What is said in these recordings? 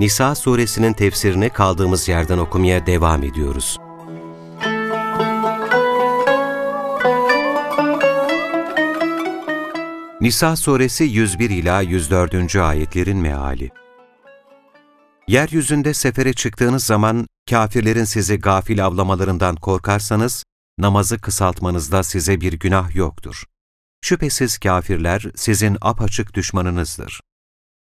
Nisa suresinin tefsirini kaldığımız yerden okumaya devam ediyoruz. Nisa suresi 101 ila 104. ayetlerin meali. Yeryüzünde sefere çıktığınız zaman kafirlerin sizi gafil avlamalarından korkarsanız namazı kısaltmanızda size bir günah yoktur. Şüphesiz kafirler sizin apaçık düşmanınızdır.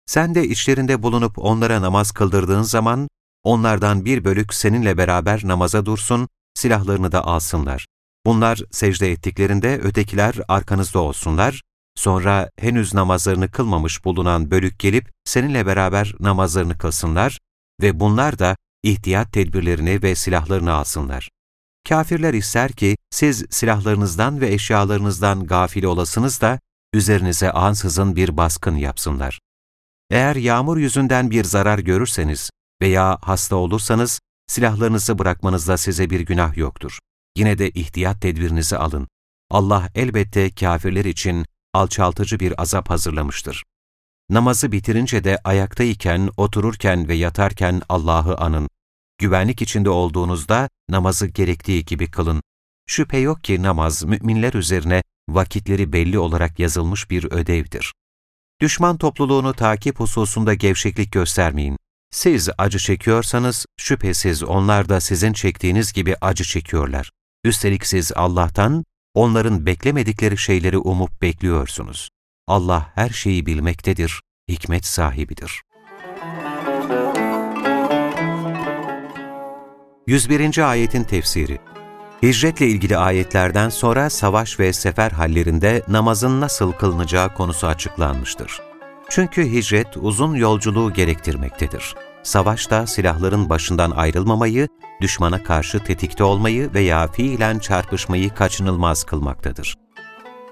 Sen de içlerinde bulunup onlara namaz kıldırdığın zaman, onlardan bir bölük seninle beraber namaza dursun, silahlarını da alsınlar. Bunlar secde ettiklerinde ötekiler arkanızda olsunlar, sonra henüz namazlarını kılmamış bulunan bölük gelip seninle beraber namazlarını kılsınlar ve bunlar da ihtiyat tedbirlerini ve silahlarını alsınlar. Kafirler ister ki siz silahlarınızdan ve eşyalarınızdan gafil olasınız da üzerinize ansızın bir baskın yapsınlar. Eğer yağmur yüzünden bir zarar görürseniz veya hasta olursanız silahlarınızı bırakmanızda size bir günah yoktur. Yine de ihtiyat tedbirinizi alın. Allah elbette kafirler için alçaltıcı bir azap hazırlamıştır. Namazı bitirince de ayaktayken, otururken ve yatarken Allah'ı anın. Güvenlik içinde olduğunuzda namazı gerektiği gibi kılın. Şüphe yok ki namaz müminler üzerine vakitleri belli olarak yazılmış bir ödevdir. Düşman topluluğunu takip hususunda gevşeklik göstermeyin. Siz acı çekiyorsanız şüphesiz onlar da sizin çektiğiniz gibi acı çekiyorlar. Üstelik siz Allah'tan onların beklemedikleri şeyleri umup bekliyorsunuz. Allah her şeyi bilmektedir, hikmet sahibidir. 101. Ayetin Tefsiri Hicretle ilgili ayetlerden sonra savaş ve sefer hallerinde namazın nasıl kılınacağı konusu açıklanmıştır. Çünkü hicret uzun yolculuğu gerektirmektedir. Savaşta silahların başından ayrılmamayı, düşmana karşı tetikte olmayı veya fiilen çarpışmayı kaçınılmaz kılmaktadır.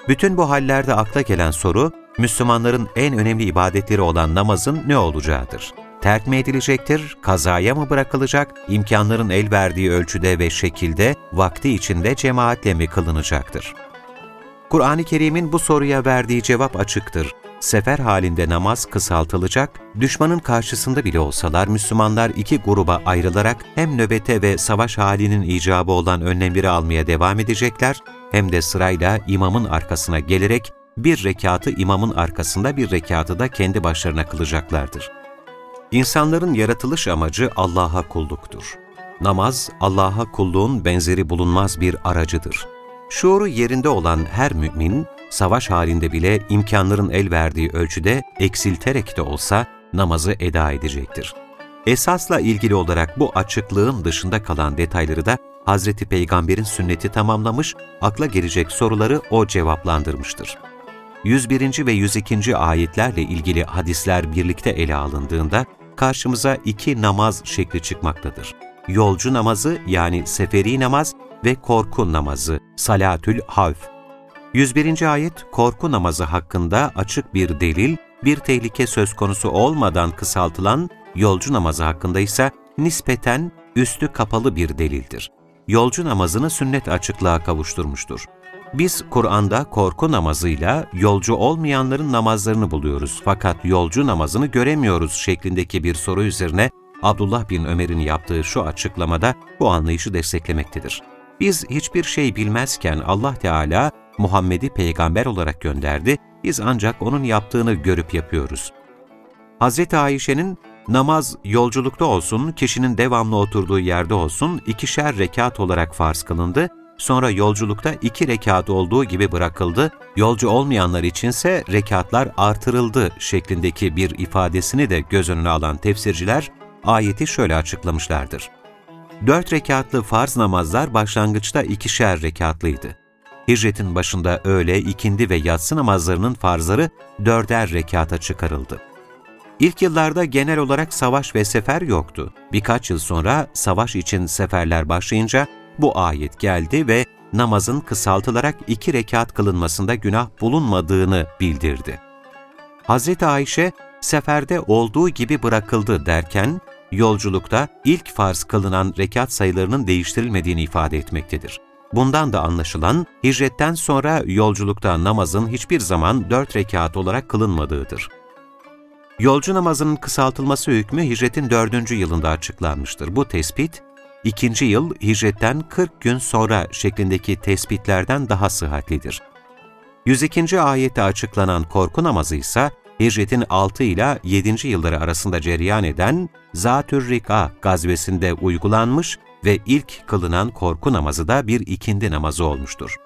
Bütün bu hallerde akla gelen soru, Müslümanların en önemli ibadetleri olan namazın ne olacağıdır terk mi edilecektir, kazaya mı bırakılacak, imkanların el verdiği ölçüde ve şekilde, vakti içinde cemaatle mi kılınacaktır? Kur'an-ı Kerim'in bu soruya verdiği cevap açıktır. Sefer halinde namaz kısaltılacak, düşmanın karşısında bile olsalar Müslümanlar iki gruba ayrılarak hem nöbete ve savaş halinin icabı olan önlemleri almaya devam edecekler, hem de sırayla imamın arkasına gelerek bir rekatı imamın arkasında bir rekatı da kendi başlarına kılacaklardır. İnsanların yaratılış amacı Allah'a kulluktur. Namaz, Allah'a kulluğun benzeri bulunmaz bir aracıdır. Şuuru yerinde olan her mümin, savaş halinde bile imkanların el verdiği ölçüde eksilterek de olsa namazı eda edecektir. Esasla ilgili olarak bu açıklığın dışında kalan detayları da Hazreti Peygamber'in sünneti tamamlamış, akla gelecek soruları o cevaplandırmıştır. 101. ve 102. ayetlerle ilgili hadisler birlikte ele alındığında karşımıza iki namaz şekli çıkmaktadır. Yolcu namazı yani seferi namaz ve korku namazı, salatül havf. 101. ayet korku namazı hakkında açık bir delil, bir tehlike söz konusu olmadan kısaltılan yolcu namazı hakkında ise nispeten üstü kapalı bir delildir. Yolcu namazını sünnet açıklığa kavuşturmuştur. Biz Kur'an'da korku namazıyla yolcu olmayanların namazlarını buluyoruz fakat yolcu namazını göremiyoruz şeklindeki bir soru üzerine Abdullah bin Ömer'in yaptığı şu açıklamada bu anlayışı desteklemektedir. Biz hiçbir şey bilmezken Allah Teala Muhammed'i peygamber olarak gönderdi, biz ancak onun yaptığını görüp yapıyoruz. Hz. Ayşe'nin namaz yolculukta olsun, kişinin devamlı oturduğu yerde olsun ikişer rekat olarak farz kılındı sonra yolculukta iki rekat olduğu gibi bırakıldı, yolcu olmayanlar içinse rekatlar artırıldı şeklindeki bir ifadesini de göz önüne alan tefsirciler, ayeti şöyle açıklamışlardır. Dört rekatlı farz namazlar başlangıçta ikişer rekatlıydı. Hicretin başında öğle, ikindi ve yatsı namazlarının farzları dörder rekata çıkarıldı. İlk yıllarda genel olarak savaş ve sefer yoktu. Birkaç yıl sonra savaş için seferler başlayınca bu ayet geldi ve namazın kısaltılarak iki rekat kılınmasında günah bulunmadığını bildirdi. Hz. Ayşe, seferde olduğu gibi bırakıldı derken, yolculukta ilk farz kılınan rekat sayılarının değiştirilmediğini ifade etmektedir. Bundan da anlaşılan, hicretten sonra yolculukta namazın hiçbir zaman dört rekat olarak kılınmadığıdır. Yolcu namazının kısaltılması hükmü hicretin dördüncü yılında açıklanmıştır. Bu tespit, ikinci yıl hicretten 40 gün sonra şeklindeki tespitlerden daha sıhhatlidir. 102. ayette açıklanan korku namazı ise hicretin 6 ile 7. yılları arasında cereyan eden Zatür Rika gazvesinde uygulanmış ve ilk kılınan korku namazı da bir ikindi namazı olmuştur.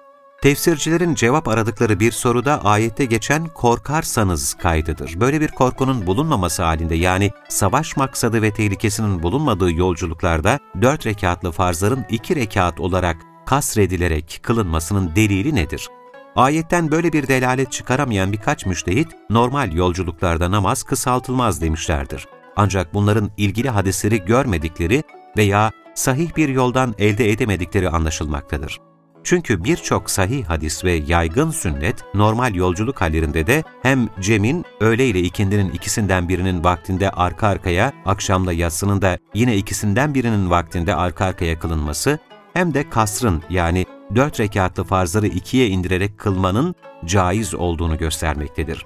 Tefsircilerin cevap aradıkları bir soruda ayette geçen korkarsanız kaydıdır. Böyle bir korkunun bulunmaması halinde yani savaş maksadı ve tehlikesinin bulunmadığı yolculuklarda dört rekatlı farzların iki rekat olarak kasredilerek kılınmasının delili nedir? Ayetten böyle bir delalet çıkaramayan birkaç müştehit, normal yolculuklarda namaz kısaltılmaz demişlerdir. Ancak bunların ilgili hadisleri görmedikleri veya sahih bir yoldan elde edemedikleri anlaşılmaktadır. Çünkü birçok sahih hadis ve yaygın sünnet, normal yolculuk hallerinde de hem Cem'in öğle ile ikindinin ikisinden birinin vaktinde arka arkaya, akşamla yatsının da yine ikisinden birinin vaktinde arka arkaya kılınması, hem de kasrın yani dört rekatlı farzları ikiye indirerek kılmanın caiz olduğunu göstermektedir.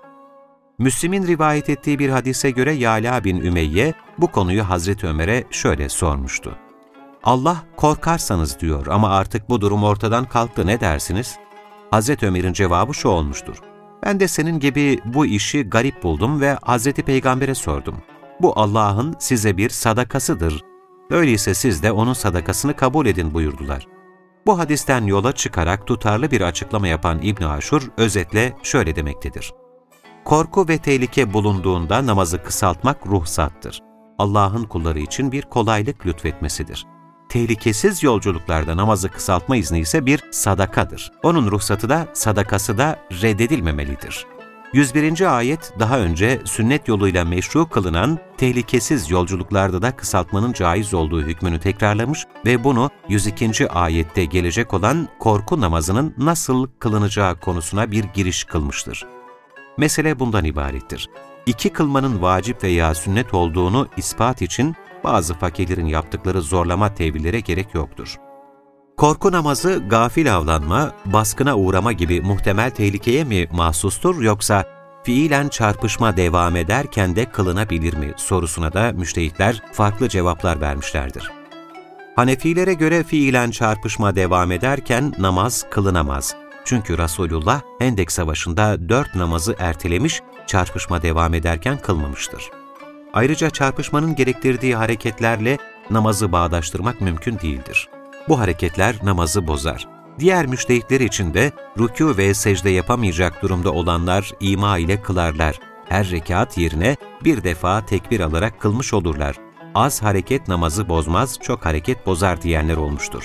Müslim'in rivayet ettiği bir hadise göre Yala bin Ümeyye bu konuyu Hazreti Ömer'e şöyle sormuştu. Allah korkarsanız diyor ama artık bu durum ortadan kalktı ne dersiniz? Hazreti Ömer'in cevabı şu olmuştur. Ben de senin gibi bu işi garip buldum ve Hazreti Peygamber'e sordum. Bu Allah'ın size bir sadakasıdır. Öyleyse siz de onun sadakasını kabul edin buyurdular. Bu hadisten yola çıkarak tutarlı bir açıklama yapan İbn Aşur özetle şöyle demektedir. Korku ve tehlike bulunduğunda namazı kısaltmak ruhsattır. Allah'ın kulları için bir kolaylık lütfetmesidir tehlikesiz yolculuklarda namazı kısaltma izni ise bir sadakadır. Onun ruhsatı da, sadakası da reddedilmemelidir. 101. ayet daha önce sünnet yoluyla meşru kılınan tehlikesiz yolculuklarda da kısaltmanın caiz olduğu hükmünü tekrarlamış ve bunu 102. ayette gelecek olan korku namazının nasıl kılınacağı konusuna bir giriş kılmıştır. Mesele bundan ibarettir. İki kılmanın vacip veya sünnet olduğunu ispat için bazı fakirlerin yaptıkları zorlama tevillere gerek yoktur. Korku namazı gafil avlanma, baskına uğrama gibi muhtemel tehlikeye mi mahsustur yoksa fiilen çarpışma devam ederken de kılınabilir mi sorusuna da müştehitler farklı cevaplar vermişlerdir. Hanefilere göre fiilen çarpışma devam ederken namaz kılınamaz. Çünkü Resulullah Hendek Savaşı'nda dört namazı ertelemiş, çarpışma devam ederken kılmamıştır. Ayrıca çarpışmanın gerektirdiği hareketlerle namazı bağdaştırmak mümkün değildir. Bu hareketler namazı bozar. Diğer müştehitler için de rükû ve secde yapamayacak durumda olanlar ima ile kılarlar. Her rekat yerine bir defa tekbir alarak kılmış olurlar. Az hareket namazı bozmaz, çok hareket bozar diyenler olmuştur.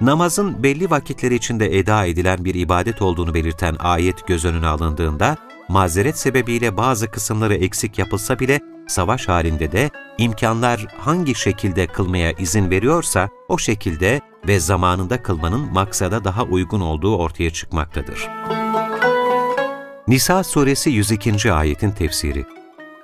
Namazın belli vakitleri içinde eda edilen bir ibadet olduğunu belirten ayet göz önüne alındığında, mazeret sebebiyle bazı kısımları eksik yapılsa bile savaş halinde de imkanlar hangi şekilde kılmaya izin veriyorsa o şekilde ve zamanında kılmanın maksada daha uygun olduğu ortaya çıkmaktadır. Nisa suresi 102. ayetin tefsiri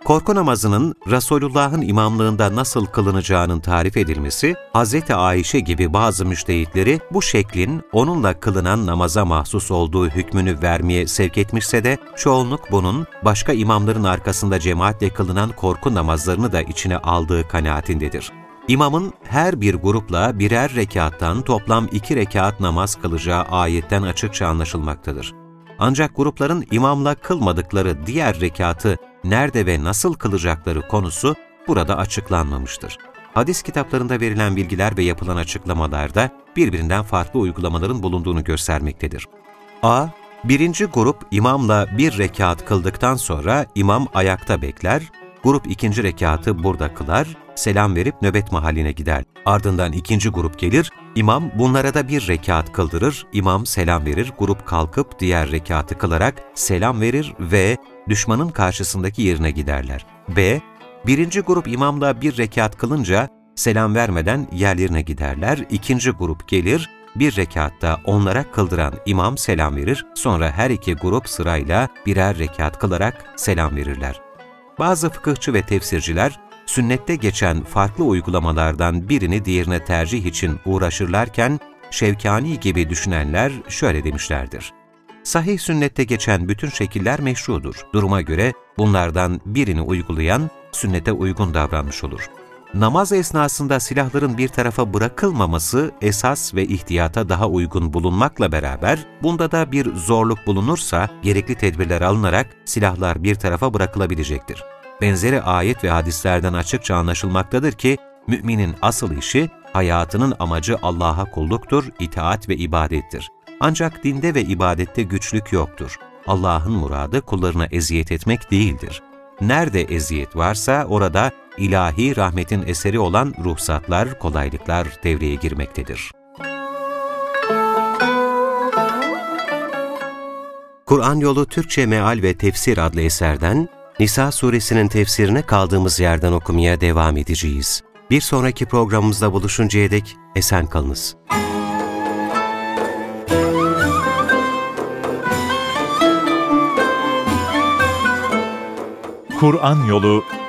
Korku namazının Resulullah'ın imamlığında nasıl kılınacağının tarif edilmesi, Hz. Ayşe gibi bazı müştehitleri bu şeklin onunla kılınan namaza mahsus olduğu hükmünü vermeye sevk etmişse de, çoğunluk bunun başka imamların arkasında cemaatle kılınan korku namazlarını da içine aldığı kanaatindedir. İmamın her bir grupla birer rekattan toplam iki rekat namaz kılacağı ayetten açıkça anlaşılmaktadır. Ancak grupların imamla kılmadıkları diğer rekatı nerede ve nasıl kılacakları konusu burada açıklanmamıştır. Hadis kitaplarında verilen bilgiler ve yapılan açıklamalarda birbirinden farklı uygulamaların bulunduğunu göstermektedir. A. Birinci grup imamla bir rekat kıldıktan sonra imam ayakta bekler, grup ikinci rekatı burada kılar, selam verip nöbet mahalline gider. Ardından ikinci grup gelir, imam bunlara da bir rekat kıldırır, imam selam verir, grup kalkıp diğer rekatı kılarak selam verir ve düşmanın karşısındaki yerine giderler. B. Birinci grup imamla bir rekat kılınca selam vermeden yerlerine giderler, ikinci grup gelir, bir rekatta onlara kıldıran imam selam verir, sonra her iki grup sırayla birer rekat kılarak selam verirler. Bazı fıkıhçı ve tefsirciler, sünnette geçen farklı uygulamalardan birini diğerine tercih için uğraşırlarken, Şevkani gibi düşünenler şöyle demişlerdir. Sahih sünnette geçen bütün şekiller meşrudur. Duruma göre bunlardan birini uygulayan sünnete uygun davranmış olur. Namaz esnasında silahların bir tarafa bırakılmaması esas ve ihtiyata daha uygun bulunmakla beraber bunda da bir zorluk bulunursa gerekli tedbirler alınarak silahlar bir tarafa bırakılabilecektir. Benzeri ayet ve hadislerden açıkça anlaşılmaktadır ki müminin asıl işi hayatının amacı Allah'a kulluktur, itaat ve ibadettir. Ancak dinde ve ibadette güçlük yoktur. Allah'ın muradı kullarına eziyet etmek değildir. Nerede eziyet varsa orada ilahi rahmetin eseri olan ruhsatlar, kolaylıklar devreye girmektedir. Kur'an Yolu Türkçe Meal ve Tefsir adlı eserden Nisa suresinin tefsirine kaldığımız yerden okumaya devam edeceğiz. Bir sonraki programımızda buluşuncaya dek esen kalınız. Kur'an Yolu